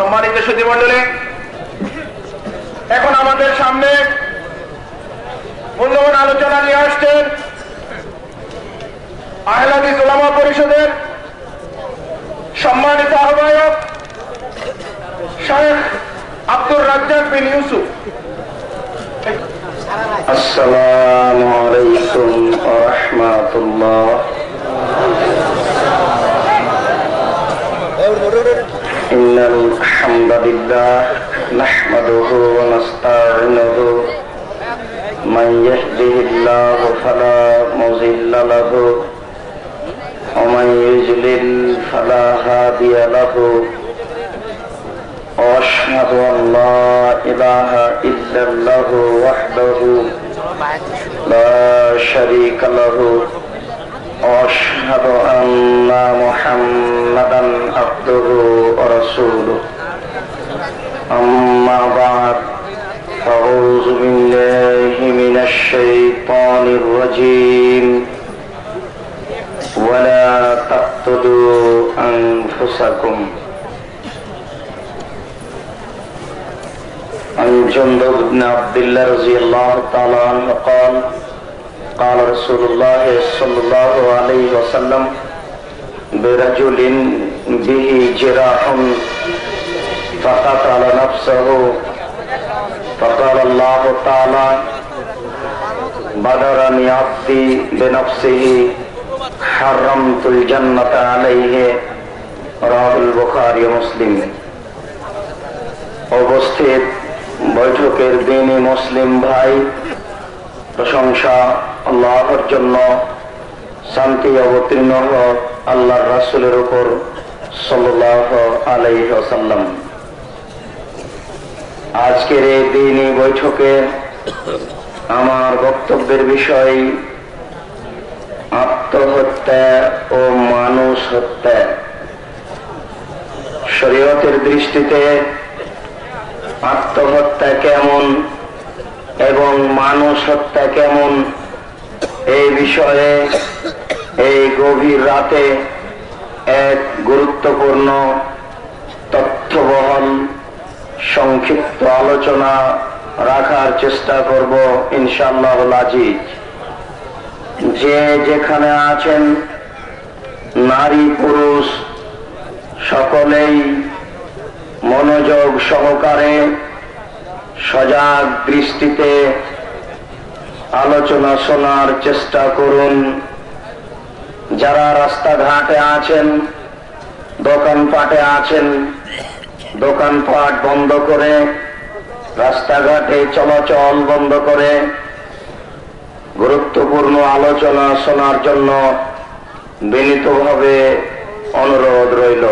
সম্মানিত সুদীমণ্ডলে এখন আমাদের সামনে মূল্যবান আলোচনা নিয়ে আসছেন আহলাদি গোলামা পরিষদের সম্মানিত আহ্বায়ক শেখ আব্দুর রাজ্জাক বিন ইউসুফ। আসসালামু আলাইকুম ওয়া রাহমাতুল্লাহ। إن الحمد لله نحمده ونستعينه. من يهده الله فلا مضل له ومن يضلل فلا هادي له. وأشهد أن لا إله إلا الله وحده لا شريك له. وأشهد أن محمدا عبده ورسوله. أما بعد فأعوذ بالله من الشيطان الرجيم. ولا تقتلوا أنفسكم. عن جندب بن عبد الله رضي الله تعالى عنه قال قال رسول الله صلى الله عليه وسلم برجل به جراح فقتل نفسه فقال الله تعالى بدرني عبدي بنفسه حرمت الجنة عليه رواه البخاري ومسلم উপস্থিত বৈঠকের দিনই মুসলিম ভাই প্রশংসা আল্লাহর জন্য শান্তি অবতীর্ণ হোক আল্লাহর রাসুলের উপর সাল্লাহ আলাইসাল্লাম আজকের এই দিনই বৈঠকে আমার বক্তব্যের বিষয়, আত্মহত্যা ও মানুষ হত্যা শরীয়তের দৃষ্টিতে আত্মহত্যা কেমন এবং মানুষ হত্যা কেমন এই বিষয়ে এই গভীর রাতে এক গুরুত্বপূর্ণ তথ্যবহল সংক্ষিপ্ত আলোচনা রাখার চেষ্টা করব ইনশাল্লাহ আজিজ যে যেখানে আছেন, নারী, পুরুষ, সকলেই মনোযোগ সহকারে সজাগ দৃষ্টিতে আলোচনা শোনার চেষ্টা করুন। যারা রাস্তাঘাটে আছেন, দোকানপাটে আছেন, দোকানপাট বন্ধ করে, রাস্তাঘাটে চলাচল বন্ধ করে, গুরুত্বপূর্ণ আলোচনা শোনার জন্য বিনীতভাবে অনুরোধ রইল।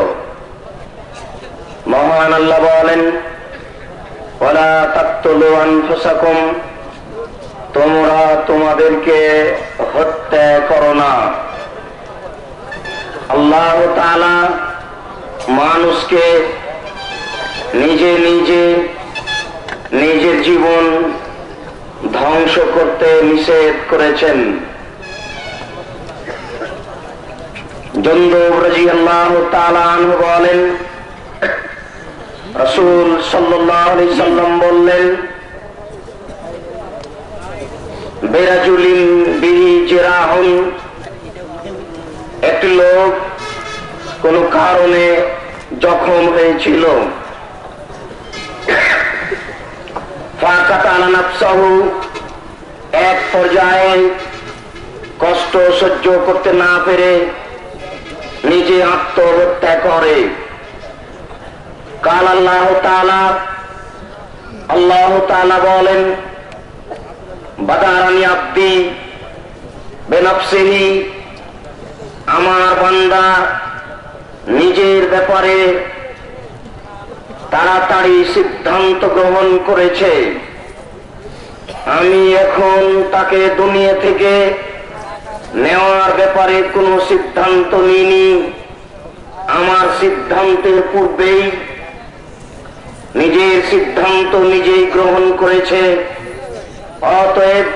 মহান আল্লাহ বলেন ওরা তাক্তলু আনফুসাকুম তোমরা তোমাদেরকে হত্যা করো না। আল্লাহ তাআলা মানুষকে নিজে নিজে নিজের জীবন ধ্বংস করতে নিষেধ করেছেন। বলেন, রসুল সাল্লাম বললেন বেরাজুলিন একটি লোক কোন কারণে জখম হয়েছিল। এক পর্যায়ে কষ্ট সহ্য করতে না পেরে নিজে আত্মহত্যা করে। কাল আল্লাহ আল্লাহ বলেন বাদারানি আব্দি আমার বান্দা নিজের ব্যাপারে তাড়াতাড়ি সিদ্ধান্ত গ্রহণ করেছে। আমি এখন তাকে দুনিয়া থেকে নেওয়ার ব্যাপারে কোনো সিদ্ধান্ত নিইনি। আমার সিদ্ধান্তের পূর্বেই নিজের সিদ্ধান্ত নিজেই গ্রহণ করেছে। অতএব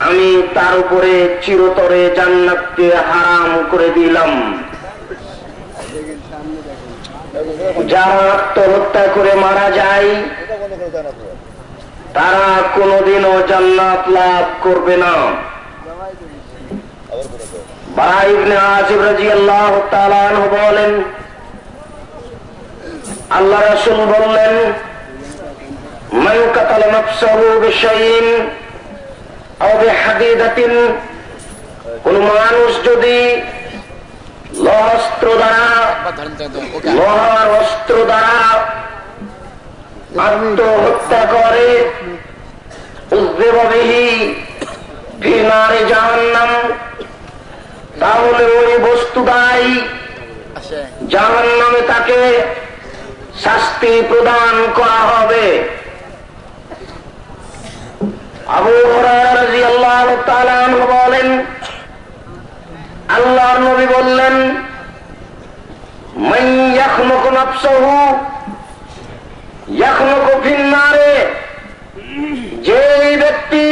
আমি তার উপরে চিরতরে জান্নাতকে হারাম করে দিলাম। যারা আত্মহত্যা করে মারা যায়, তারা কোনোদিনও জান্নাত লাভ করবে না। বলেন আল্লাহ রাসূল বললেন কোন মানুষ যদি লহস্ত্র দ্বারা লোহার অস্ত্র দ্বারা আত্মহত্যা করে উদ্দেবিহি ফিনারে জাহান্নাম তাহলে ওই বস্তু দায়ী। জাহান নামে তাকে শাস্তি প্রদান করা হবে। আবু বলেন আল্লাহ নবী বললেন যে ব্যক্তি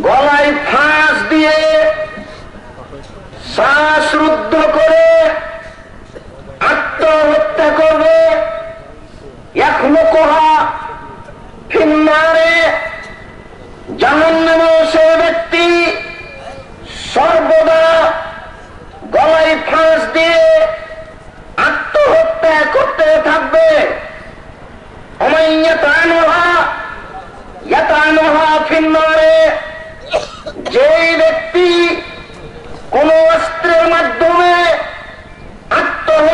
গলায় ফাঁস দিয়ে শ্বাসরুদ্ধ করে আত্মহত্যা করবে। এখনও কোহা ফিন্নারে। জাহান্নামে সে ব্যক্তি সর্বদা গলায় ফাঁস দিয়ে আত্মহত্যা করতে থাকবে। যেই ব্যক্তি কোন অস্ত্রের মাধ্যমে আত্মহত্যা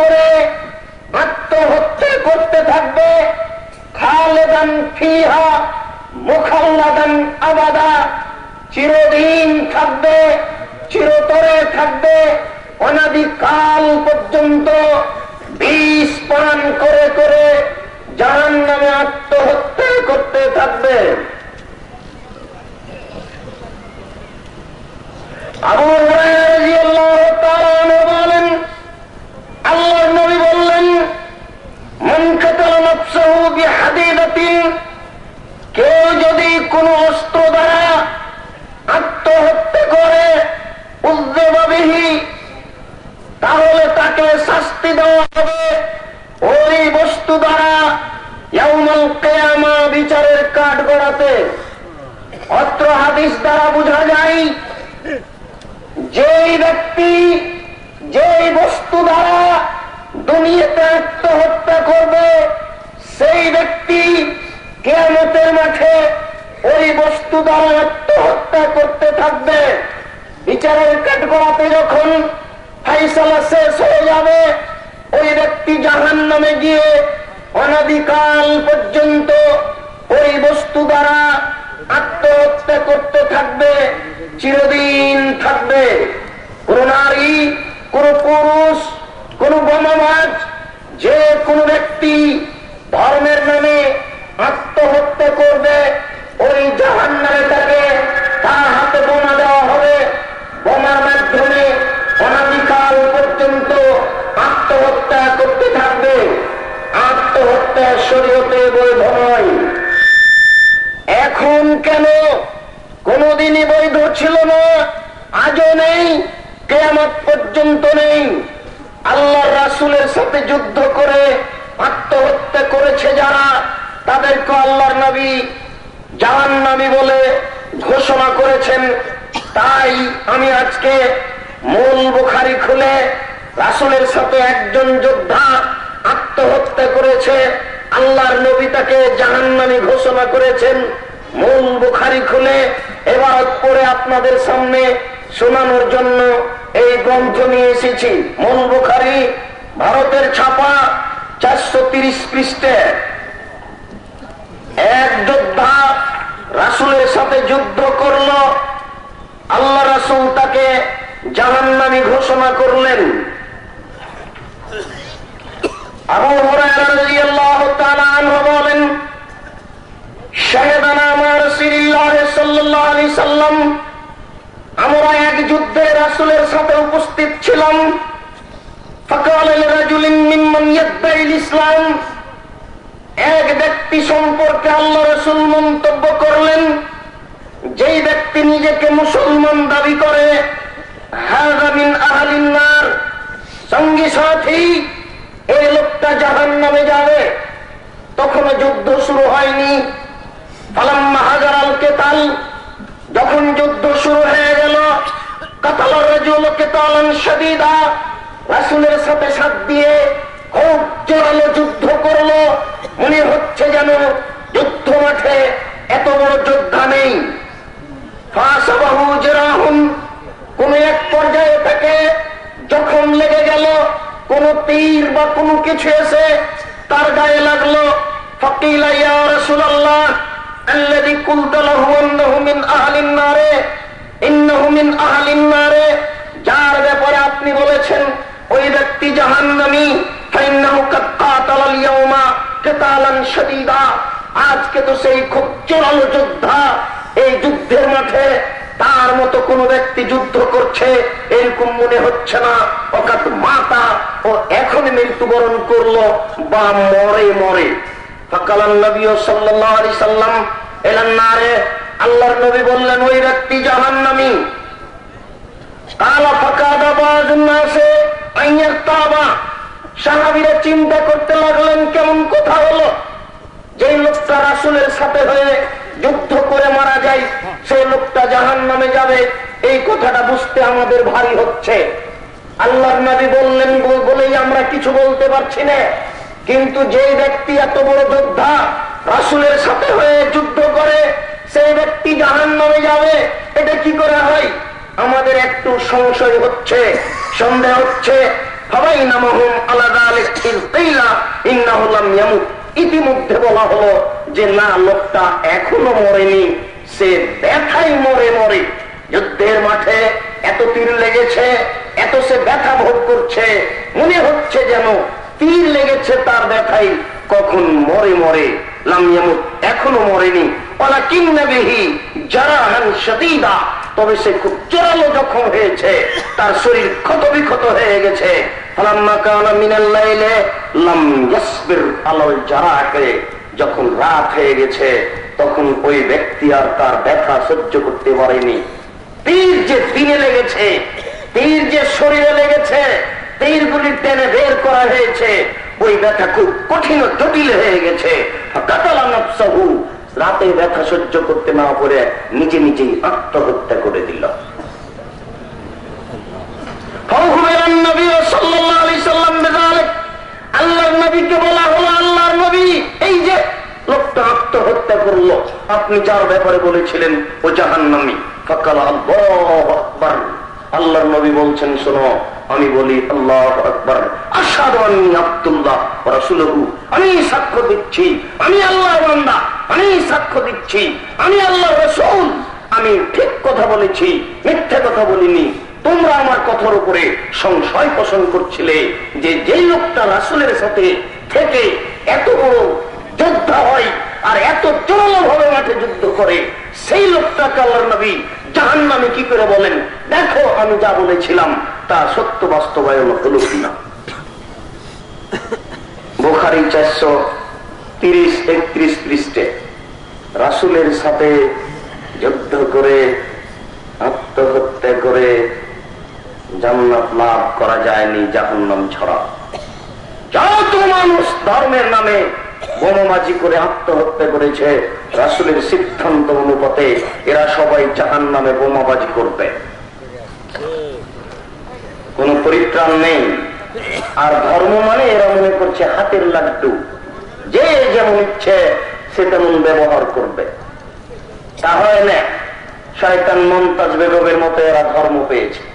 করে আত্মহত্যা করতে থাকবে। খালেদান ফিহা, মুখাল্লাদান আবাদা। চিরদিন থাকবে, চিরতরে থাকবে। অনাদিকাল পর্যন্ত বিষ পান করে করে জাহান নামে আত্মহত্যা করতে থাকবে। আবু হুরায়রা রাদিয়াল্লাহু তাআলা আনহু বলেন আল্লাহর নবী বললেন মান কাতালা নাফসাহু বিহাদিদাতিন কেউ যদি কোন অস্ত্র দ্বারা আত্মহত্যা করে উদ্দেবাবিহী তাহলে তাকে শাস্তি দেওয়া হবে। ওই বস্তু দ্বারা বিচারের কাঠ গড়াতে অত্র হাদিস দ্বারা বোঝা যায়, যেই ব্যক্তি যেই বস্তু দ্বারা দুনিয়াতে আত্মহত্যা করবে, সেই ব্যক্তি কেয়ামতের মাঠে ওই বস্তু দ্বারা আত্মহত্যা করতে থাকবে। বিচারের কাঠগড়াতে যখন ফাইসালা শেষ হয়ে যাবে ওই ব্যক্তি জাহান নামে গিয়ে অনাদিকাল পর্যন্ত ওই বস্তু দ্বারা আত্মহত্যা করতে থাকবে, চিরদিন থাকবে। কোন নারী, কোন পুরুষ, কোন বোমাবাজ যে কোন ব্যক্তি ধর্মের নামে আত্মহত্যা করবে, ওই জাহান নামে তাকে তার হাতে বোমা দেওয়া হবে। বোমার শরীয়তে বৈধ নয়। এখন কেন? কোনদিনই বৈধ ছিল না। আজও নেই, কেয়ামত পর্যন্ত নেই। আল্লাহ রাসুলের সাথে যুদ্ধ করে আত্মহত্যা করেছে যারা, তাদেরকে আল্লাহর নবী জাহান নামি বলে ঘোষণা করেছেন। তাই আমি আজকে মূল বুখারি খুলে রাসুলের সাথে একজন যোদ্ধা আত্মহত্যা করেছে। আল্লাহর নবী তাকে জাহান্নামি ঘোষণা করেছেন। মূল বুখারি খুলে এবার পরে আপনাদের সামনে শোনানোর জন্য এই গ্রন্থ নিয়ে এসেছি। মন বুখারি, ভারতের ছাপা চারশো তিরিশ পৃষ্ঠে। এক যোদ্ধা রাসুলের সাথে যুদ্ধ করল। আল্লাহ রাসুল তাকে জাহান্নামি ঘোষণা করলেন। আবু হুরায়রা রাদিয়াল্লাহু তাআলা বলেন শাহাদানা মা রাসূলুল্লাহ সাল্লাল্লাহু আলাইহি আমরা এক যুদ্ধে রাসুলের সাথে উপস্থিত ছিলাম। ফাকাল লিরাজুলিন মিম্মান ইসলাম, এক ব্যক্তি সম্পর্কে আল্লাহ রাসূল মন্তব্য করলেন, যেই ব্যক্তি নিজেকে মুসলমান দাবি করে, হাযা মিন আহলিন সঙ্গী সাথী এই লোকটা জাহান নামে যাবে। তখনও যুদ্ধ শুরু হয়নি। হাজার আল কেতাল যখন যুদ্ধ শুরু হয়ে গেল রাসুলের সাথে সাথ দিয়ে খুব জোরালো যুদ্ধ করল। মনে হচ্ছে যেন যুদ্ধ মাঠে এত বড় যোদ্ধা নেই। কোন এক পর্যায়ে তাকে যখন লেগে গেল। কোন তীর বা কোনো কিছু এসে তার গায়ে লাগল। ফকিলা আহলিন নারে আহলিন নারে। যার ব্যাপারে আপনি বলেছেন, ওই ব্যক্তি জাহান্নামী আজকে তো সেই খুব জোরালো যোদ্ধা এই যুদ্ধের মাঠে তার মতো কোন ব্যক্তি যুদ্ধ করছে, এরকম মনে হচ্ছে না। অকাত মাতা ও এখন মৃত্যুবরণ করল বা মরে মরে। আল্লাহর নবী বললেন, ওই ব্যক্তি নাসে সাহাবিরা চিন্তা করতে লাগলেন, কেমন কথা হলো? যে লোকটা রাসুলের সাথে হয়ে যুদ্ধ করে মারা যায় সেই লোকটা জাহান নামে যাবে। এই কথাটা বুঝতে আমাদের ভারী হচ্ছে। আল্লাহ নবী বললেন বলেই আমরা কিছু বলতে পারছি না। কিন্তু যে ব্যক্তি এত বড় যোদ্ধা, রাসুলের সাথে হয়ে যুদ্ধ করে, সেই ব্যক্তি জাহান নামে যাবে। এটা কি করে হয়? আমাদের একটু সংশয় হচ্ছে, সন্দেহ হচ্ছে। সবাই নামহম আলাদা ইতিমধ্যে বলা হলো যে, না, লোকটা এখনও মরেনি, সে ব্যথাই মরে মরে যুদ্ধের মাঠে এত তীর লেগেছে, এত সে ব্যথা ভোগ করছে। মনে হচ্ছে যেন তীর লেগেছে তার ব্যথাই কখন মরে মরে এখনও মরেনি। তবে সে খুব জোরালো জখম হয়েছে, তার শরীর ক্ষত বিক্ষত হয়ে গেছে। যখন রাত হয়ে গেছে, তখন ওই ব্যক্তি আর তার ব্যথা সহ্য করতে পারেনি। তীর যে দিনে লেগেছে তীর যে শরীরে লেগেছে তীরগুলি টেনে বের করা হয়েছে, ওই ব্যথা খুব কঠিন জটিল হয়ে গেছে। রাতে ব্যথা সহ্য করতে না পারে, নিজে নিজেই আত্মহত্যা করে দিল। ফৌহুমেরান নবী সাল্লাল্লাহু আলাইহি আল্লাহর নবীকে বলা হলো আল্লাহর নবী। এই যে লোকটা আত্মহত্যা করল, আপনি যার ব্যাপারে বলেছিলেন, ও জাহান্নামী। ফাকাল আকবার। আল্লাহর নবী বলছেন, শোনো, আমি বলি, আল্লাহ আকবর। আসাদ আব্দুল্লাহ রাসুলহু। আমি সাক্ষ্য দিচ্ছি, আমি আল্লাহ বান্দা, আমি সাক্ষ্য দিচ্ছি, আমি আল্লাহ রসুল। আমি ঠিক কথা বলেছি, মিথ্যে কথা বলিনি। তোমরা আমার কথার উপরে সংশয় পোষণ করছিলে যে যেই লোকটা রাসুলের সাথে থেকে এত বড় যোদ্ধা হয় আর এত জোরালো ভাবে মাঠে যুদ্ধ করে, সেই লোকটাকে আল্লাহর নবী জাহান নামে কি করে বলেন? দেখো, আমি যা বলেছিলাম, তা সত্য বাস্তবায়ন হলো কিনা? বোখারি চারশো তিরিশ, একত্রিশ পৃষ্ঠে রাসুলের সাথে যুদ্ধ করে, আত্মহত্যা করে জান্নাত লাভ করা যায়নি জাহান্নাম ছড়া। যত মানুষ ধর্মের নামে বনমাজি করে আত্মহত্যা করেছে, রাসুলের সিদ্ধান্ত অনুপাতে এরা সবাই জাহান নামে বোমাবাজি করবে। কোন পরিত্রাণ নেই। আর ধর্ম মানে এরা মনে করছে হাতের লাড্ডু। যে যেমন ইচ্ছে সে তেমন ব্যবহার করবে। তা হয় না, শয়তান মমতাজ বেগমের মতো এরা ধর্ম পেয়েছে।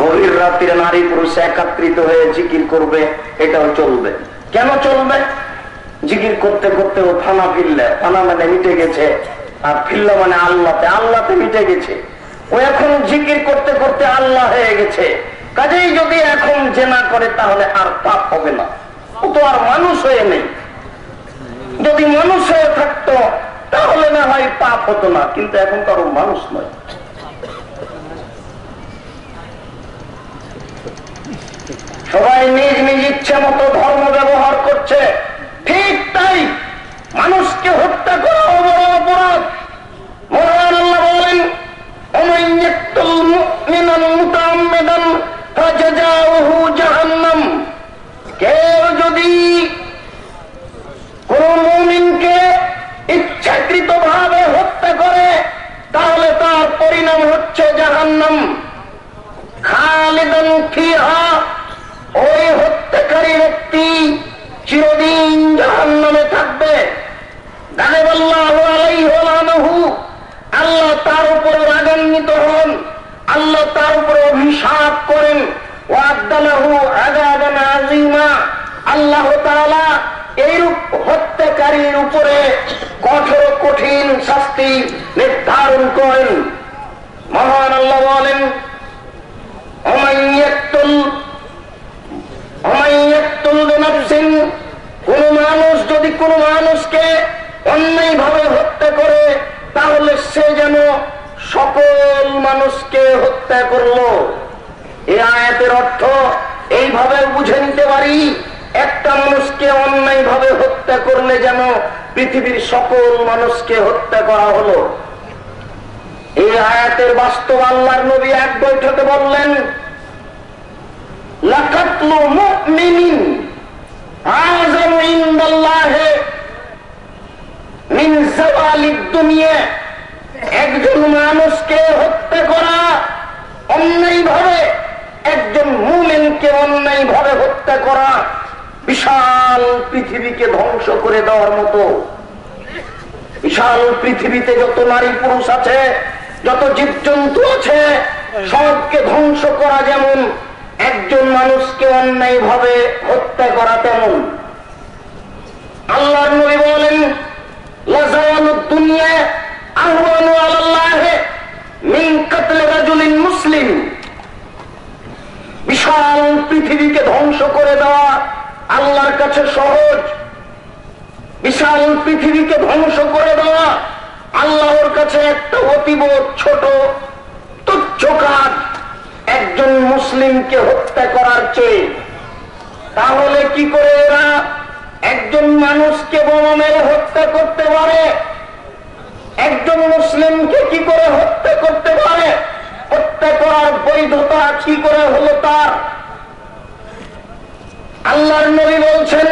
গভীর রাত্রিরে নারী পুরুষ একত্রিত হয়ে জিকির করবে, এটাও চলবে। কেন চলবে? জিকির করতে করতে ও থানা ফিরলে, থানা মানে মিটে গেছে, আর ফিরলে মানে আল্লাহতে আল্লাহতে মিটে গেছে। ও এখন জিকির করতে করতে আল্লাহ হয়ে গেছে। কাজেই যদি এখন জেনা করে, তাহলে আর পাপ হবে না। ও তো আর মানুষ হয়ে নেই। যদি মানুষ হয়ে থাকতো, তাহলে না হয় পাপ হতো না, কিন্তু এখন তো আরও মানুষ নয় সবাই নিজ ইচ্ছে মতো ধর্ম ব্যবহার করছে, ঠিক তাই মানুষকে হত্যা করা বড় অপরাধ। কেউ যদি ভাবে হত্যা করে, তাহলে তার পরিণাম হচ্ছে জাহান্নাম। খালিদন ফিহা আল্লাহ তার উপর রাগান্বিত হন, আল্লাহ তার উপর অভিশাপ করেন আল্লাহ এইরূপ হত্যাকারীর উপরে কঠোর কঠিন শাস্তি নির্ধারণ করেন। মহান আল্লাহ বলেন কোন মানুষ যদি কোন মানুষকে অন্যায় ভাবে হত্যা করে, তাহলে সে যেন সকল মানুষকে হত্যা করল। এই আয়াতের অর্থ এইভাবে বুঝে নিতে পারি, একটা মানুষকে অন্যায় ভাবে হত্যা করলে যেন পৃথিবীর সকল মানুষকে হত্যা করা হলো। এই আয়াতের বাস্তব আল্লাহর নবী এক বৈঠকে বললেন, লাকাতলু মুমিনিন আযম ইনদাল্লাহি একজন মানুষকে হত্যা করা অন্যায় ভাবে একজন মুমিনকে অন্যায় ভাবে হত্যা করা বিশাল পৃথিবীকে ধ্বংস করে দেওয়ার মতো। বিশাল পৃথিবীতে যত নারী পুরুষ আছে, যত জীবজন্তু আছে, সবকে ধ্বংস করা যেমন, একজন মানুষকে অন্যায় ভাবে হত্যা করা তেমন। আল্লাহ নবী বলেন মুসলিম বিশাল পৃথিবীকে ধ্বংস করে দেওয়া আল্লাহর কাছে সহজ। বিশাল পৃথিবীকে ধ্বংস করে দেওয়া আল্লাহর কাছে একটা অতীব ছোট, তুচ্ছ কাজ। একজন মুসলিমকে হত্যা করার চেয়ে। তাহলে কি করে এরা একজন মানুষকে বোমা হত্যা করতে পারে, একজন মুসলিমকে কি করে হত্যা করতে পারে? হত্যা করার বৈধতা কি করে হলো তার? আল্লাহর নবী বলছেন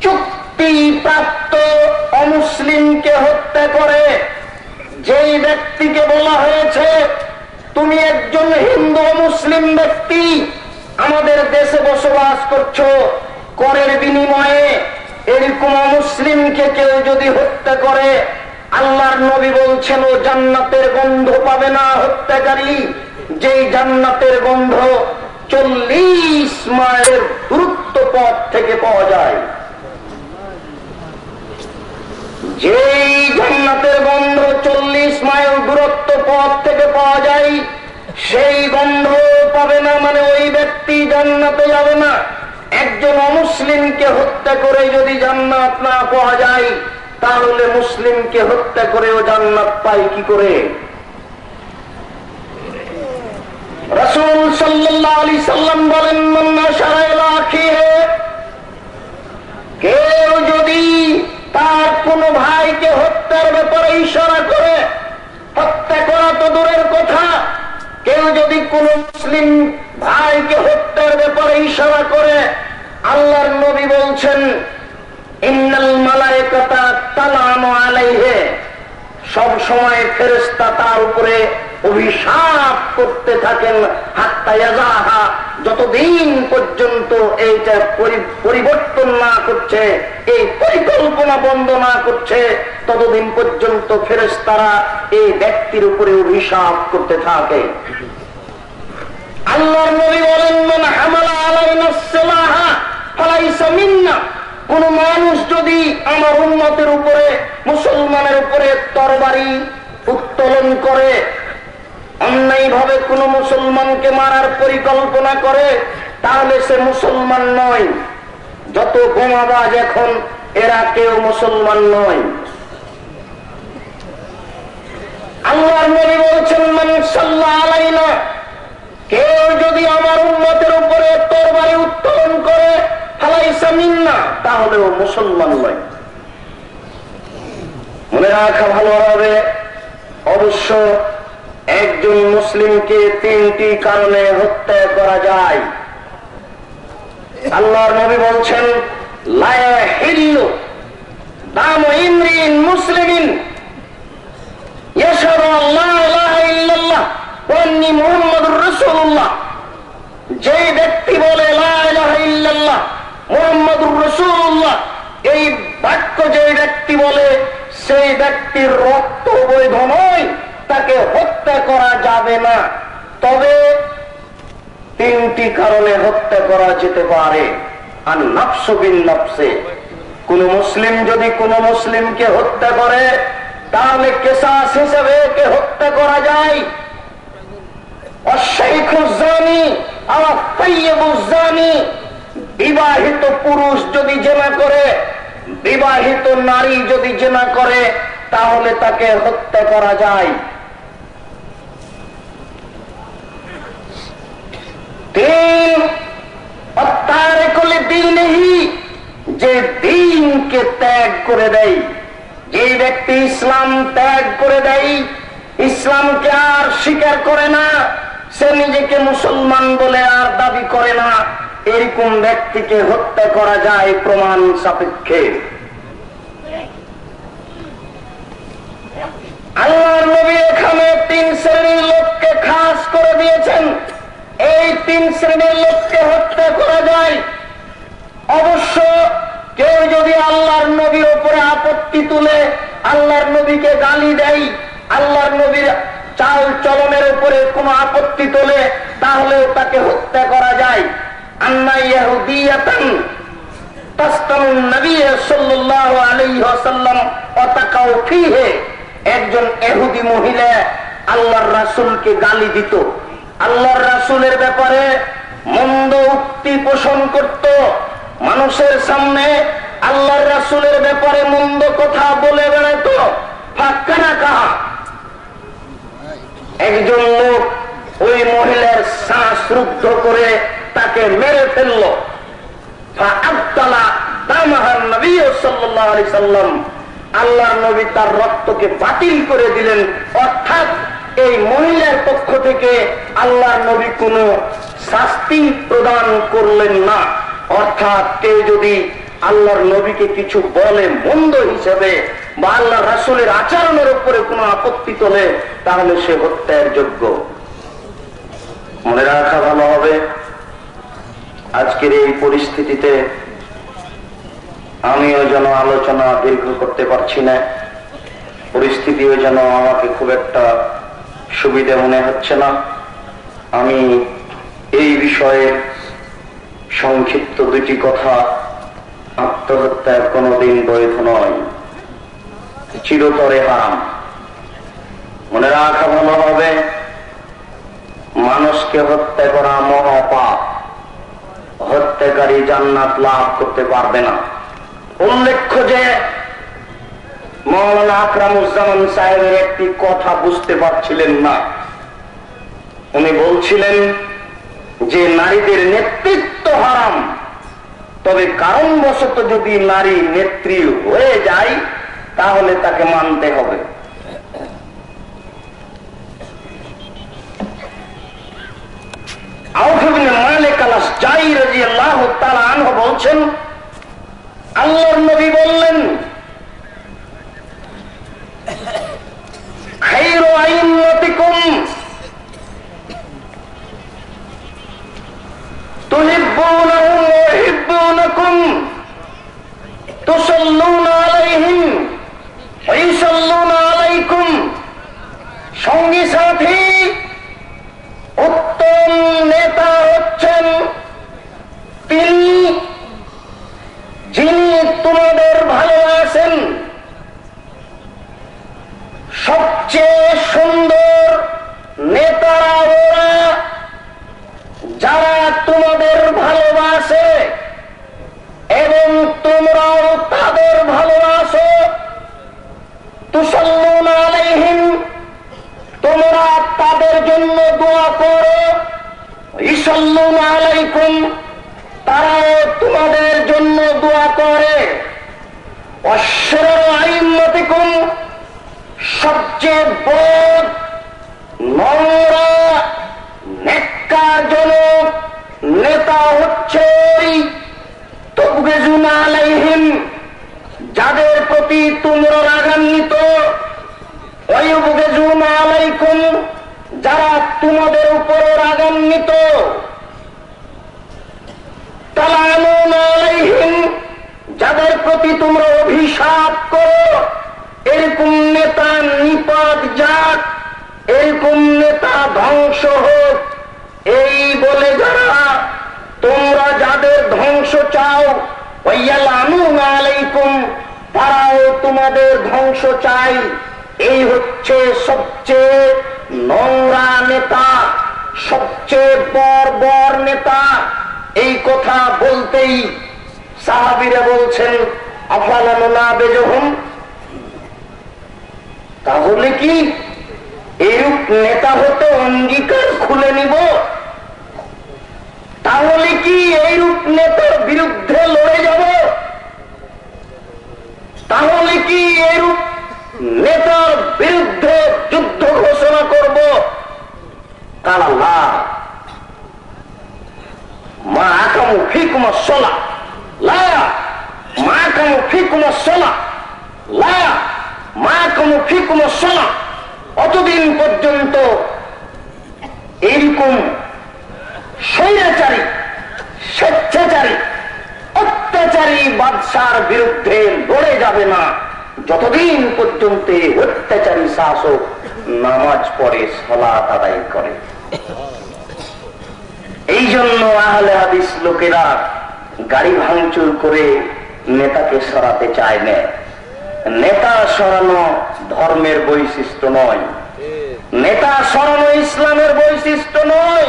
চুক্তি প্রাপ্ত অমুসলিমকে হত্যা করে যেই ব্যক্তিকে বলা হয়েছে, তুমি একজন হিন্দু মুসলিম ব্যক্তি, আমাদের দেশে বসবাস করছ। করের বিনিময়ে এরকম মুসলিমকে কেউ যদি হত্যা করে, আল্লাহর নবী বলছেন, ও জান্নাতের গন্ধ পাবে না হত্যাকারী। যেই জান্নাতের গন্ধ চল্লিশ মাইলের দূরত্ব পথ থেকে পাওয়া যায়। যেই জান্নাতের গন্ধ চল্লিশ মাইল দূরত্ব পথ থেকে পাওয়া যায়, সেই গন্ধ পাবে না মানে ওই ব্যক্তি জান্নাতে যাবে না। একজন অমুসলিমকে হত্যা করে যদি জান্নাত না পাওয়া যায়, তাহলে মুসলিমকে হত্যা করেও জান্নাত পাই কি করে? রসুল সাল্লাহ সাল্লাম বলেন, মন্না খেয়ে কেউ যদি তার কোন ভাইকে হত্যার ব্যাপারে ইশারা করে হত্যা করা তো দূরের কথা। কেউ যদি কোন মুসলিম ভাইকে হত্যার ব্যাপারে ইশারা করে, আল্লাহর নবী বলছেন সব সময় ফেরেস্তা তার উপরে অভিশাপ করতে থাকেন হাত্তায়াজাহা যতদিন পর্যন্ত এইটা পরিবর্তন না করছে, এই পরিকল্পনা বন্ধ না করছে, ততদিন পর্যন্ত ফেরেস্তারা এই ব্যক্তির উপরে অভিশাপ করতে থাকে। আল্লাহর নবী বলেন, মান হামালা আলাইনা ফালাইসা মিন্না। কোন মানুষ যদি আমার উন্নতের উপরে, মুসলমানের উপরে তরবারি উত্তোলন করে অন্যায় ভাবে কোন মুসলমানকে মারার পরিকল্পনা করে, তাহলে সে মুসলমান নয়। যত বোমাবাজ এখন, এরা কেউ মুসলমান নয়। আল্লাহর নবী বলছেন, মান সাল্লাহ আলাইনা কেউ যদি আমার উন্মতের উপরে তরবারি উত্তোলন করে, ফালাইসা মিন্না, তাহলে মুসলমান নয়। মনে রাখা ভালো হবে। অবশ্য একজন মুসলিমকে তিনটি কারণে হত্যা করা যায়। আল্লাহর নবী বলছেন যে ব্যক্তি বলে মোহাম্মদুর রসুল্লাহ এই বাক্য যে ব্যক্তি বলে, সেই ব্যক্তির রক্ত বৈধ নয়। তাকে হত্যা করা যাবে না। তবে তিনটি কারণে হত্যা করা যেতে পারে। আর নফস বিন নফসে। কোন মুসলিম যদি কোন মুসলিমকে হত্যা করে, তাহলে কেসাস হিসেবে একে হত্যা করা যায়। বিবাহিত পুরুষ যদি জেনা করে, বিবাহিত নারী যদি জেনা করে তাহলে তাকে হত্যা করা যায়। তিন অত্যারে করলে দিনহি যে দিনকে ত্যাগ করে দেয়। যে ব্যক্তি ইসলাম ত্যাগ করে দেয়, ইসলামকে আর স্বীকার করে না, সে নিজেকে মুসলমান বলে আর দাবি করে না, এরকম ব্যক্তিকে হত্যা করা যায় প্রমাণ সাপেক্ষে আল্লাহর নবী এখানে তিন শ্রেণির লোককে খাস করে দিয়েছেন এই তিন শ্রেণির লোককে হত্যা করা যায়। অবশ্য কেউ যদি আল্লাহর নবীর উপরে আপত্তি তুলে, আল্লাহর নবীকে গালি দেয়, আল্লাহর নবীর চাল চলনের উপরে কোনো আপত্তি তোলে, তাহলেও তাকে হত্যা করা যায়। একজন এহুদি মহিলা আল্লাহর রাসূলকে গালি দিত। আল্লাহর রাসূলের ব্যাপারে মন্দ উক্তি পোষণ করত। মানুষের সামনে আল্লাহর রাসূলের ব্যাপারে মন্দ কথা বলে বেড়াতো ফাঁকা না কাহা? একজন লোক ওই মহিলার শ্বাস রুদ্ধ করে তাকে মেরে ফেলল। আল্লাহ নবী তার রক্তকে বাতিল করে দিলেন। অর্থাৎ এই মহিলার পক্ষ থেকে আল্লাহ নবী কোন শাস্তি প্রদান করলেন না। অর্থাৎ কেউ যদি আল্লাহর নবীকে কিছু বলে মন্দ হিসেবে বা আল্লাহ রাসুলের আচরণের উপরে কোনো আপত্তি তোলে, তাহলে সে হত্যার যোগ্য। মনে রাখা ভালো হবে, আজকের এই পরিস্থিতিতে আমিও যেন আলোচনা দীর্ঘ করতে পারছি না। পরিস্থিতিও যেন আমাকে খুব একটা সুবিধা মনে হচ্ছে না। আমি এই বিষয়ে সংক্ষিপ্ত দুটি কথা আত্মহত্যা কোনোদিন বৈধ নয়। চিরতরে হারাম। মনে রাখা ভালো হবে, মানুষকে হত্যা করা মহাপাপ। হত্যাকারী জান্নাত লাভ করতে পারবে না। উল্লেখ্য যে মৌলানা আকরামুজ্জামান সাহেবের একটি কথা বুঝতে পারছিলেন না। উনি বলছিলেন যে, নারীদের নেতৃত্ব হারাম। তবে কারণবশত যদি নারী নেত্রী হয়ে যায়, তাহলে তাকে মানতে হবে। বলছেন, আল্লাহর নবী বললেন خیر ائمتکم تحبونهم ويحبونكم تصلون এরকম নেতা ধ্বংস হোক। এই বলে যারা, তোমরা যাদের ধ্বংস চাও তারাও তোমাদের ধ্বংস চাই। এই হচ্ছে সবচেয়ে নোংরা নেতা, সবচেয়ে বর বর নেতা। এই কথা বলতেই সাহাবিরা বলছেন আফালানা বেজহম? তাহলে কি এরূপ নেতা হতে অঙ্গীকার খুলে নিব। তাহলে কি এইরূপ নেতার বিরুদ্ধে লড়ে যাব? তাহলে কি এরূপ নেতার বিরুদ্ধে যুদ্ধ ঘোষণা করব? কালাল্লাহ মা আকামু ফিকুমা সলা। লায়া মা আকামু ফিকুমা সলা। লায়া মা আকামু ফিকুমা সলা। অতদিন পর্যন্ত এইরকম স্বৈরাচারী, স্বেচ্ছাচারী, অত্যাচারী বাদশার বিরুদ্ধে লড়ে যাবে না। যতদিন পর্যন্ত অত্যাচারী শাসক নামাজ পড়ে, সলাত আদায় করে। এই জন্য আহলে হাদিস লোকেরা গাড়ি ভাঙচুর করে নেতাকে সরাতে চায় না। নেতা সরানো ধর্মের বৈশিষ্ট্য নয়। নেতা সরানো ইসলামের বৈশিষ্ট্য নয়।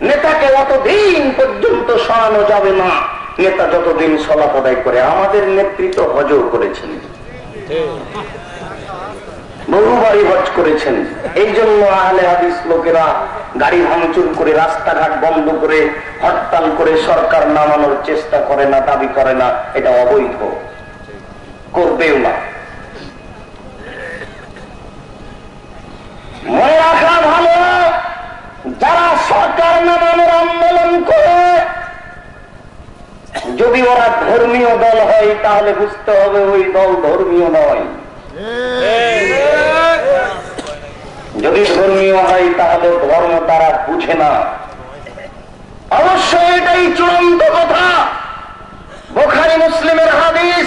নেতাকে অতদিন পর্যন্ত সরানো যাবে না। নেতা যতদিন সলাপ আদায় করে, আমাদের নেতৃত্ব হজও করেছেন। বহুবারই হজ করেছেন। এই জন্য আহলে হাদিস লোকেরা গাড়ি ভাঙচুর করে, রাস্তাঘাট বন্ধ করে, হরতাল করে সরকার নামানোর চেষ্টা করে না, দাবি করে না। এটা অবৈধ। করবেও না মনে রাখা ভালো, যারা সরকার নামানোর আন্দোলন করে, যদি ওরা ধর্মীয় দল হয়, তাহলে বুঝতে হবে ওই দল ধর্মীয় নয়। যদি ধর্মীয় হয়, তাহলে ধর্ম তারা বুঝে না। অবশ্যই এটাই চূড়ান্ত কথা। বোখারি মুসলিমের হাদিস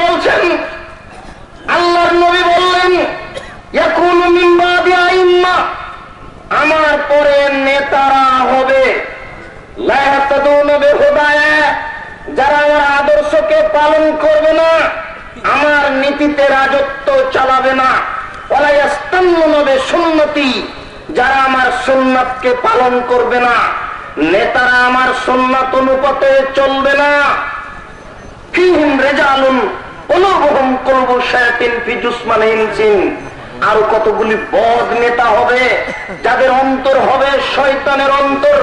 বলছেন, আল্লাহর নবী বললেন আমার পরে নেতারা হবে। যারা আমার আদর্শকে পালন করবে না, আমার নীতিতে রাজত্ব চালাবে না। ওলা ইয়াস্তান্নুনা বিসুন্নতি, যারা আমার সুন্নাতকে পালন করবে না। নেতারা আমার সুন্নাত অনুপাতে চলবে না। আরও কতগুলি বদ নেতা হবে, যাদের অন্তর হবে শয়তানের অন্তর।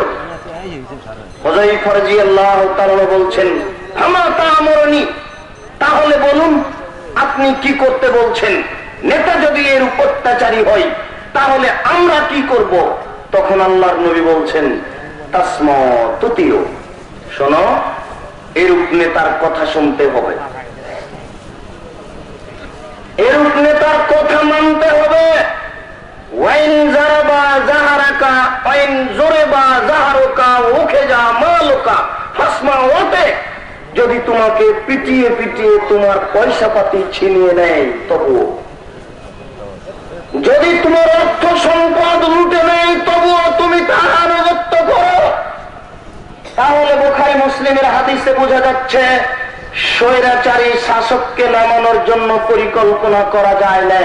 ফরজি আল্লাহ বলছেন আমা তাহলে বলুন, আপনি কি করতে বলছেন? নেতা যদি এর অত্যাচারী হয়, তাহলে আমরা কি করব? তখন আল্লাহর নবী বলছেন তাসম তুতিও শোনো এরূপ নেতার কথা শুনতে হবে। এরূপ নেতার কথা মানতে হবে। যদি তোমাকে পিটিয়ে পিটিয়ে তোমার পয়সা পাতি ছিনিয়ে নেয় তবুও যদি তোমার অর্থ সম্পদ লুটে নেয়, তবুও তুমি করো তাহলে বোখারি মুসলিমের হাদিসে বোঝা যাচ্ছে, স্বৈরাচারী শাসককে নামানোর জন্য পরিকল্পনা করা যায় না।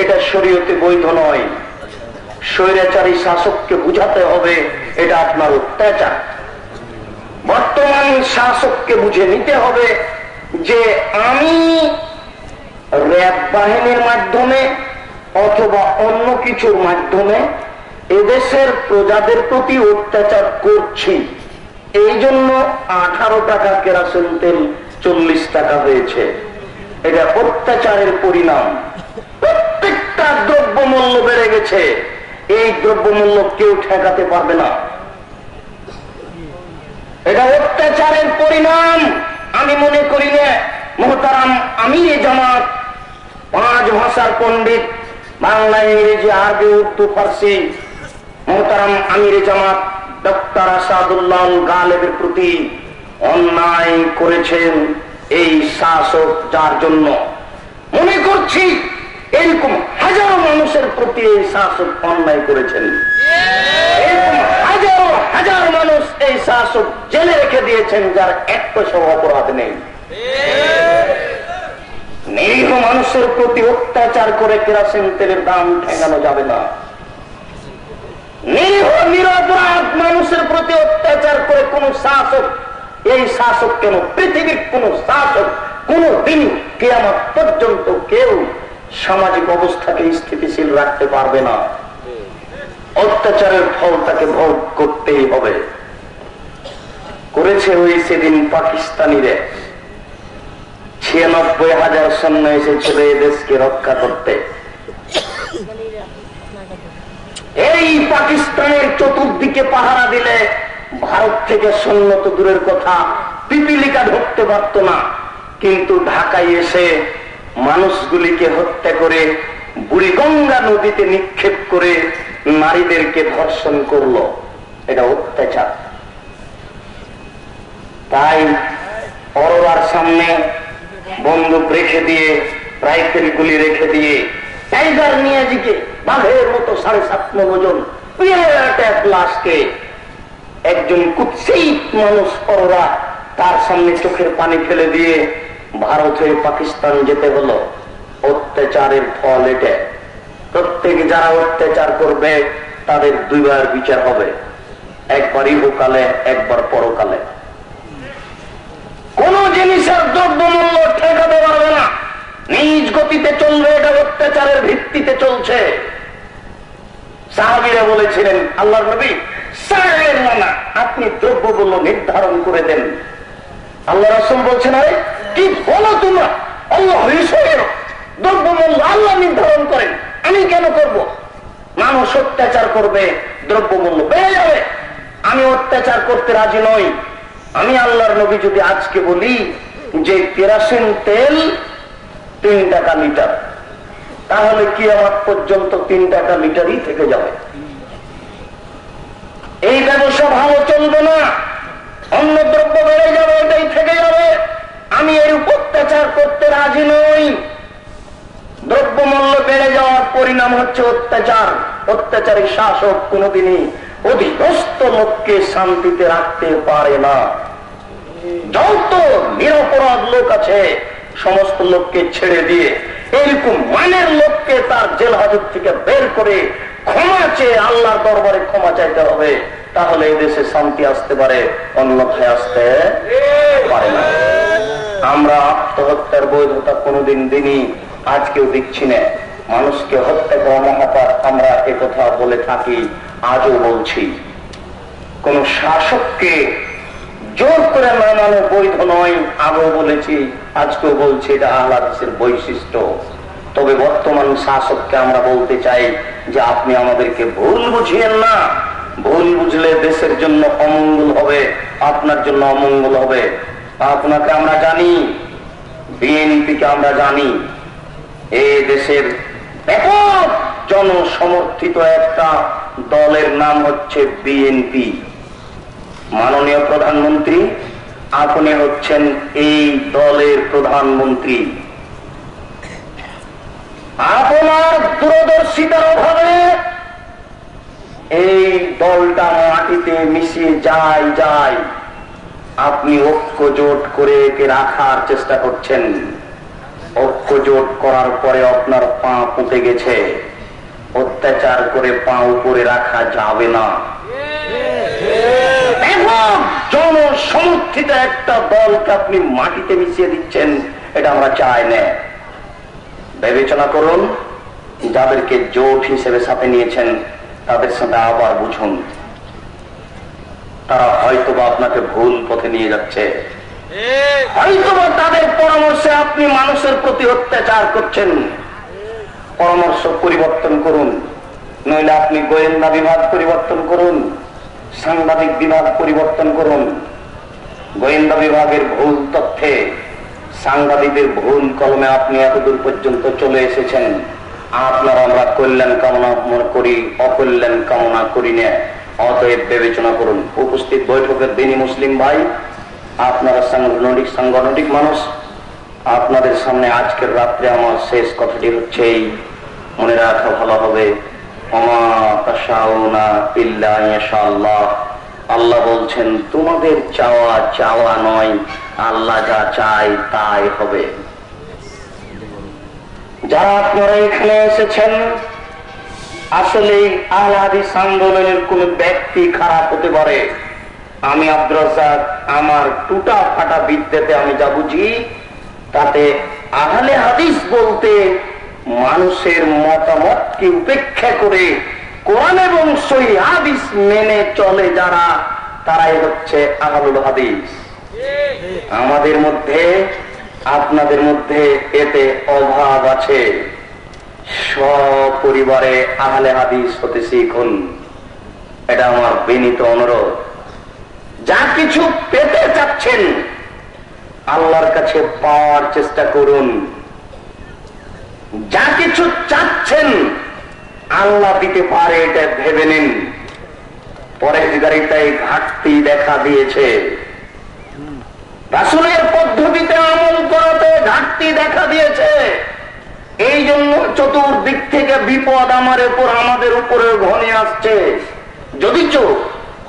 এটা শরীয়তে বৈধ নয়। স্বৈরাচারী শাসককে বুঝাতে হবে, এটা আপনার অত্যাচার। বর্তমান শাসককে বুঝে নিতে হবে যে আমি র্যাব বাহিনীর মাধ্যমে অথবা অন্য কিছুর মাধ্যমে এদেশের প্রজাদের প্রতি অত্যাচার করছি। এই জন্য আঠারো টাকা কেরাসিন তেল চল্লিশ টাকা হয়েছে। এটা অত্যাচারের পরিণাম। প্রত্যেকটা দ্রব্য মূল্য বেড়ে গেছে। এই দ্রব্য মূল্য কেউ ঠেকাতে পারবে না। এটা অত্যাচারের পরিণাম। আমি মনে করি না মোহতারাম, আমি জামাত, পাঁচ ভাষার পণ্ডিত বাংলা ইংরেজি, আরবি, উর্দু, ফার্সি, মোহতারাম, আমির জামাত ডক্টর আসাদুল্লাহ গালেবের প্রতি অন্যায় করেছেন এই শাসক যার জন্য। মনে করছি এরকম হাজারো মানুষের প্রতি এই শাসক অন্যায় করেছেন। হাজারো, হাজার মানুষ এই শাসক জেলে রেখে দিয়েছেন যার এক সহ অপরাধ নেই। নিরীহ মানুষের প্রতি অত্যাচার করে কেরাসিন তেলের দাম ঠেকানো যাবে না। নিরীহ, নিরপরাধ মানুষের প্রতি অত্যাচার করে কোন শাসক, এই শাসক কেন পৃথিবীর কোন শাসক, কোন দিন পর্যন্ত কেউ সামাজিক অবস্থাকে স্থিতিশীল রাখতে পারবে না। অত্যাচারের ফল তাকে ভোগ করতেই হবে। করেছে ওই সেদিন পাকিস্তানিরা ছিয়ানব্বই হাজার সৈন্য এসেছিল এই দেশকে রক্ষা করতে। এই পাকিস্তানের চতুর্দিকে পাহারা দিলে ভারত থেকে সৈন্য তো দূরের কথা। পিপিলিকা ঢুকতে পারত না। কিন্তু ঢাকায় এসে মানুষগুলিকে হত্যা করে, বুড়িগঙ্গা নদীতে নিক্ষেপ করে নারীদেরকে ধর্ষণ করল। এটা অত্যাচার। তাই অরোরার সামনে বন্দুক রেখে দিয়ে রাইফেল গুলি রেখে দিয়ে, টাইগার নিয়ে দিকে বাঘের মতো সাড়ে সাত মন একজন কুৎসিত মানুষ অরোরা তার সামনে চোখের পানি ফেলে দিয়ে ভারত হয়ে পাকিস্তান যেতে হলো। অত্যাচারের ফল এটা। প্রত্যেক যারা অত্যাচার করবে, তাদের দুইবার বিচার হবে। একবার ইহকালে একবার পরকালে। কোন জিনিসের দ্রব্যমূল্য ঠেকাতে পারবে না। নিজ গতিতে চলবে এটা অত্যাচারের ভিত্তিতে চলছে। সাহাবিরা বলেছিলেন আল্লাহ নবী সাহের না আপনি দ্রব্যমূল্য নির্ধারণ করে দেন। আল্লাহ রসুল বলছেন কি বলো তোমরা? আল্লাহ হিসেবে দ্রব্যমূল্য আল্লাহ নির্ধারণ করেন। আমি কেন করব? মানুষ অত্যাচার করবে, দ্রব্যমূল্য বেড়ে যাবে। আমি অত্যাচার করতে রাজি নই। আমি আল্লাহর নবী যদি আজকে বলি যে কেরাসিন তেল তিন টাকা লিটার তাহলে কি আমার পর্যন্ত তিন টাকা লিটারই থেকে যাবে? এই ব্যবসা ভালো চলবে না। অন্য দ্রব্য বেড়ে যাবে, এটাই থেকে যাবে। আমি এই অত্যাচার করতে রাজি নই। দ্রব্যমূল্য বেড়ে যাওয়ার পরিণাম হচ্ছে অত্যাচার। অত্যাচারী শাসক কোনোদিনই অধিগ্রস্ত লোককে শান্তিতে রাখতে পারে না। যত নিরপরাধ লোক আছে সমস্ত লোককে ছেড়ে দিয়ে এরকম মানের লোককে তার জেল হাজত থেকে বের করে ক্ষমা চেয়ে আল্লাহর দরবারে ক্ষমা চাইতে হবে, তাহলে এই দেশে শান্তি আসতে পারে, অন্যথায় আসতে পারে না। আমরা আত্মহত্যার বৈধতা কোনোদিন দিনই আজকেও দিচ্ছি না। মানুষকে হত্যা করা মহাপাপ আমরা একথা বলে থাকি, আজও বলছি। কোন শাসককে জোর করে মানানো বৈধ নয় আগেও বলেছি, আজকেও বলছি, এটা আহ্লাদেশের বৈশিষ্ট্য। তবে বর্তমান শাসককে আমরা বলতে চাই যে আপনি আমাদেরকে ভুল বুঝিয়েন না। ভুল বুঝলে দেশের জন্য অমঙ্গল হবে, আপনার জন্য অমঙ্গল হবে। আপনাকে আমরা জানি, বিএনপিকে আমরা জানি এই দেশের ব্যাপক জনসমর্থিত একটা দলের নাম হচ্ছে বিএনপি। মাননীয় প্রধানমন্ত্রী, আপনি হচ্ছেন এই দলের প্রধানমন্ত্রী। আপনার দূরদর্শিতার অভাবে এই দলটা মাটিতে মিশিয়ে যায় যায়। আপনি ঐক্য জোট করে একে রাখার চেষ্টা করছেন। ঐক্য জোট করার পরে আপনার পা পুঁতে গেছে। অত্যাচার করে পা উপরে রাখা যাবে না। ব্যাপক জনসমর্থিত একটা দলকে আপনি মাটিতে মিশিয়ে দিচ্ছেন, এটা আমরা চাই না। বিবেচনা করুন, যাদেরকে জোট হিসেবে সাথে নিয়েছেন, তাদের সাথে আবার বুঝুন। তারা হয়তোবা আপনাকে ভুল পথে নিয়ে যাচ্ছে। হয়তোবা তাদের পরামর্শে আপনি মানুষের প্রতি অত্যাচার করছেন। পরামর্শ পরিবর্তন করুন, নইলে আপনি গোয়েন্দা বিভাগ পরিবর্তন করুন। সাংবাদিক বিভাগ পরিবর্তন করুন। গোয়েন্দা বিভাগের ভুল তথ্যে সাংবাদিকদের ভুল কলমে আপনি এতদূর পর্যন্ত চলে এসেছেন। আপনার আমরা কল্যাণ কামনা মনে করি, অকল্যাণ কামনা করি না। অতএব বিবেচনা করুন। উপস্থিত বৈঠকের দিনই মুসলিম ভাই, আপনারা সাংগঠনিক সাংগঠনিক মানুষ। আপনাদের সামনে আজকের রাত্রে আমার শেষ কথাটি হচ্ছে এই। মনে রাখা ভালো হবে। আল্লাহ বলছেন, তোমাদের চাওয়া চাওয়া নয়, আল্লাহ যা চাই তাই হবে। যারা আপনারা এখানে এসেছেন, আসলে আহলাদিস আন্দোলনের কোন ব্যক্তি খারাপ হতে পারে। আমি আব্দুরাজাক আমার টুটা ফাটা বিদ্যাতে আমি যা বুঝি, তাতে আহলে হাদিস বলতে মানুষের মতামতকে উপেক্ষা করে কোরআন এবং সই হাদিস মেনে চলে যারা, তারাই হচ্ছে আহলুল হাদিস। আমাদের মধ্যে, আপনাদের মধ্যে এতে অভাব আছে। সপরিবারে আহলে হাদিস হতে শিখুন। এটা আমার বিনীত অনুরোধ। যা কিছু পেতে চাচ্ছেন, আল্লাহর কাছে পাওয়ার চেষ্টা করুন। যা কিছু চাচ্ছেন, আল্লাহ দিতে পারে এটা ভেবে নিন। পরেশগারিতায় ঘাটতি দেখা দিয়েছে। রাসুলের পদ্ধতিতে আমল করাতে ঘাটতি দেখা দিয়েছে। এই জন্য চতুর্দিক থেকে বিপদ আমার উপর, আমাদের উপরে ঘনে আসছে। যদি চোখ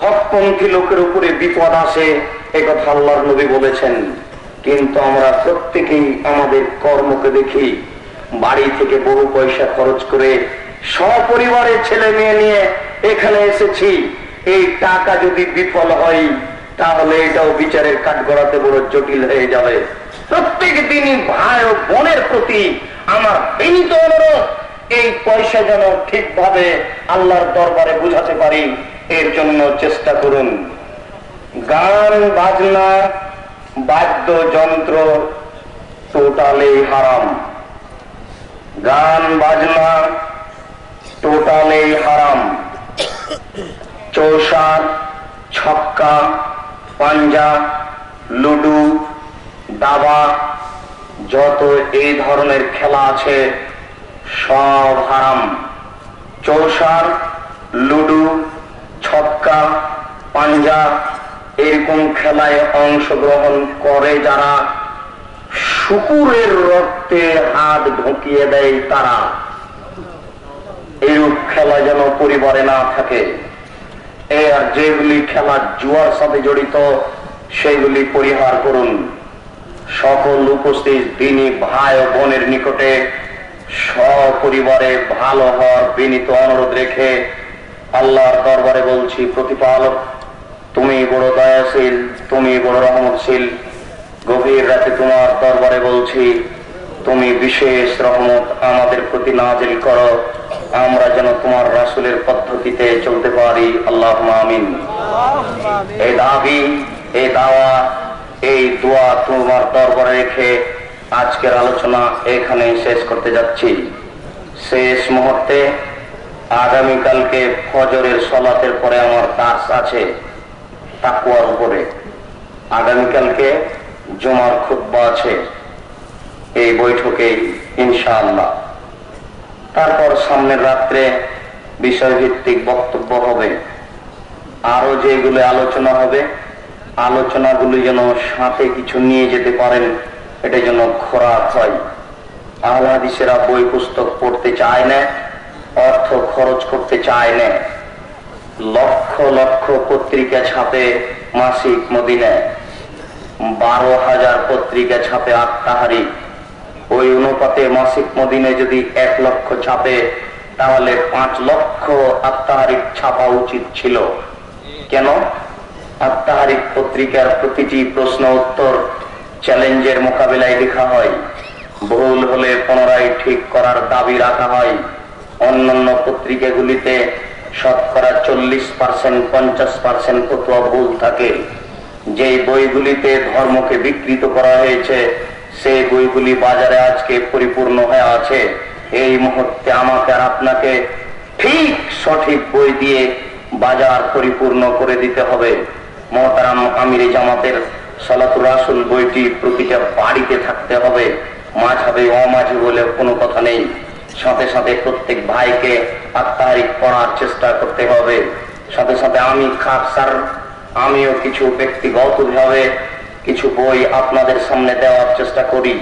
হকপন্থী লোকের উপরে বিপদ আসে একথা আল্লাহর নবী বলেছেন। কিন্তু আমরা প্রত্যেকেই আমাদের কর্মকে দেখি। বাড়ি থেকে বহু পয়সা খরচ করে সপরিবারের ছেলে মেয়ে নিয়ে এখানে এসেছি। এই টাকা যদি বিফল হয়, তাহলে এটাও বিচারের কাঠ গড়াতে বড় জটিল হয়ে যাবে। প্রত্যেক দিনই ভাই ও বোনের প্রতি আমার বিনীত অনুরোধ, এই পয়সা যেন ঠিকভাবে আল্লাহর দরবারে বুঝাতে পারি, এর জন্য চেষ্টা করুন। গান, বাজনা, বাদ্যযন্ত্র টোটালি হারাম। গান, বাজনা টোটালি হারাম। চৌসার, ছক্কা, পাঞ্জা, লুডু, দাবা, যত এই ধরনের খেলা আছে, সব হারাম। চৌসার, লুডু, ছক্কা, পাঞ্জা, এরকম খেলায় অংশগ্রহণ করে যারা শুকুরের রক্তে হাত ঢুকিয়ে দেয় তারা। এরূপ খেলা যেন পরিবারে না থাকে। আর যেগুলি খেলা জুয়ার সাথে জড়িত সেগুলি পরিহার করুন। সকল উপস্থিত দিনী ভাই ও বোনের নিকটে সপরিবারে ভালো হওয়ার বিনীত অনুরোধ রেখে আল্লাহর দরবারে বলছি, প্রতিপালক, তুমি বড় দয়াশীল, তুমি বড় রহমতশীল। গভীর রাতে তোমার দরবারে বলছি, তুমি বিশেষ রহমত আমাদের প্রতি নাজিল করো, আমরা যেন তোমার রাসুলের পদ্ধতিতে চলতে পারি। আল্লাহ আমিন। এই দাবি এই দাওয়া, এই দোয়া তোমার দরবারে রেখে আজকের আলোচনা এখানে শেষ করতে যাচ্ছি। শেষ মুহূর্তে আগামীকালকে ফজরের সলাতের পরে আমার দাস আছে তাকুয়ার উপরে। আগামীকালকে জমার খুদ্া আছে। এই বৈঠকে ইনশাআল্লাহ। তারপর সামনের রাত্রে বিষয়ভিত্তিক বক্তব্য হবে। আরও যেগুলো আলোচনা হবে, আলোচনাগুলি যেন সাথে কিছু নিয়ে যেতে পারেন, এটা যেন খোরাক হয়। আহ্লাদিসেরা বই পুস্তক পড়তে চায় না, অর্থ খরচ করতে চায় না। লক্ষ লক্ষ পত্রিকা ছাপে মাসিক মদিনায়। বারো হাজার পত্রিকা ছাপে আত্মাহারি। ওই অনুপাতে মাসিক মদিনে যদি এক লক্ষ ছাপে, তাহলে পাঁচ লক্ষ আত্মাহারিক ছাপা উচিত ছিল। কেন? আত্মাহারিক পত্রিকার প্রতিটি প্রশ্ন উত্তর চ্যালেঞ্জের মোকাবিলায় লেখা হয়। ভুল হলে পুনরায় ঠিক করার দাবি রাখা হয়। অন্যান্য পত্রিকাগুলিতে শতকরা চল্লিশ পার্সেন্ট, পঞ্চাশ পার্সেন্ট ফতুয়া ভুল থাকে। যে বইগুলিতে ধর্মকে বিকৃত করা হয়েছে, সেই বইগুলি বাজারে আজকে পরিপূর্ণ হয়ে আছে। এই মুহূর্তে আমাকে আর আপনাকে ঠিক সঠিক বই দিয়ে বাজার পরিপূর্ণ করে দিতে হবে। মহতারাম আমিরে জামাতের সালাতুর রাসুল বইটি প্রতিটা বাড়িতে থাকতে হবে। মাঝাবে অমাঝি বলে কোনো কথা নেই। সাথে সাথে প্রত্যেক ভাইকে আত্মাহারিক পড়ার চেষ্টা করতে হবে। সাথে সাথে আমি খাকসার আমিও কিছু ব্যক্তিগত ভাবে কিছু বই আপনাদের সামনে দেওয়ার চেষ্টা করি।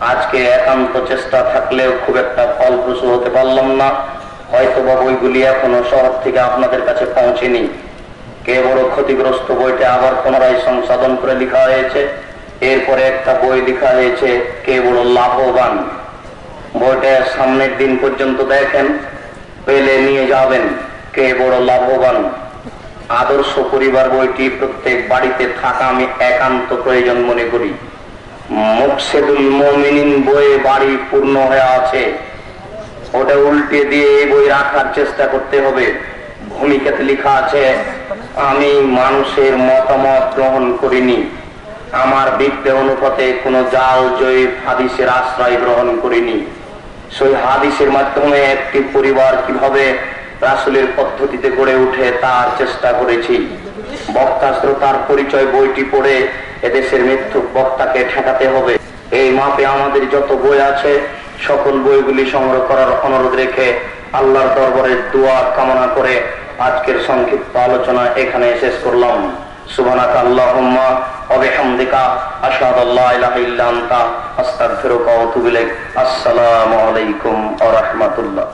আজকে একান্ত চেষ্টা থাকলেও খুব একটা ফলপ্রসূ হতে পারলাম না। হয়তো বা বইগুলি এখনও শহর থেকে আপনাদের কাছে পৌঁছেনি। কে বড় ক্ষতিগ্রস্ত বইটা আবার পুনরায় সংশোধন করে লেখা হয়েছে। এরপরে একটা বই লেখা হয়েছে কে বড় লাভবান। বইটা সামনের দিন পর্যন্ত দেখেন, পেলে নিয়ে যাবেন কে বড় লাভবান। আদর্শ পরিবার বইটি প্রত্যেক বাড়িতে থাকা আমি একান্ত প্রয়োজন মনে করি। মুকসেদুল মমিনিন বইয়ে বাড়ি পূর্ণ হয়ে আছে। ওটা উল্টে দিয়ে এই বই রাখার চেষ্টা করতে হবে। ভূমিকাতে লেখা আছে, আমি মানুষের মতামত গ্রহণ করিনি। আমার বিদ্যে অনুপাতে কোন জাল জয়ীব হাদিসের আশ্রয় গ্রহণ করিনি। সেই হাদিসের মাধ্যমে একটি পরিবার কীভাবে রাসুলের পদ্ধতিতে গড়ে উঠে তার চেষ্টা করেছি। বক্তা শ্রোতার পরিচয় বইটি পড়ে এদেশের মৃত্যু বক্তাকে ঠেকাতে হবে। এই মাপে আমাদের যত বই আছে, সকল বইগুলি সংগ্রহ করার অনুরোধ রেখে আল্লাহর দরবারের দোয়া কামনা করে আজকের সংক্ষিপ্ত আলোচনা এখানে শেষ করলাম। সুবহানাকা আল্লাহুম্মা ওয়া বিহামদিকা আশহাদু আল্লা ইলাহা ইল্লা আনতা, আস্তাগফিরুকা ওয়া আতুবু ইলাইক। আসসালামু আলাইকুম ওয়া রাহমাতুল্লাহ।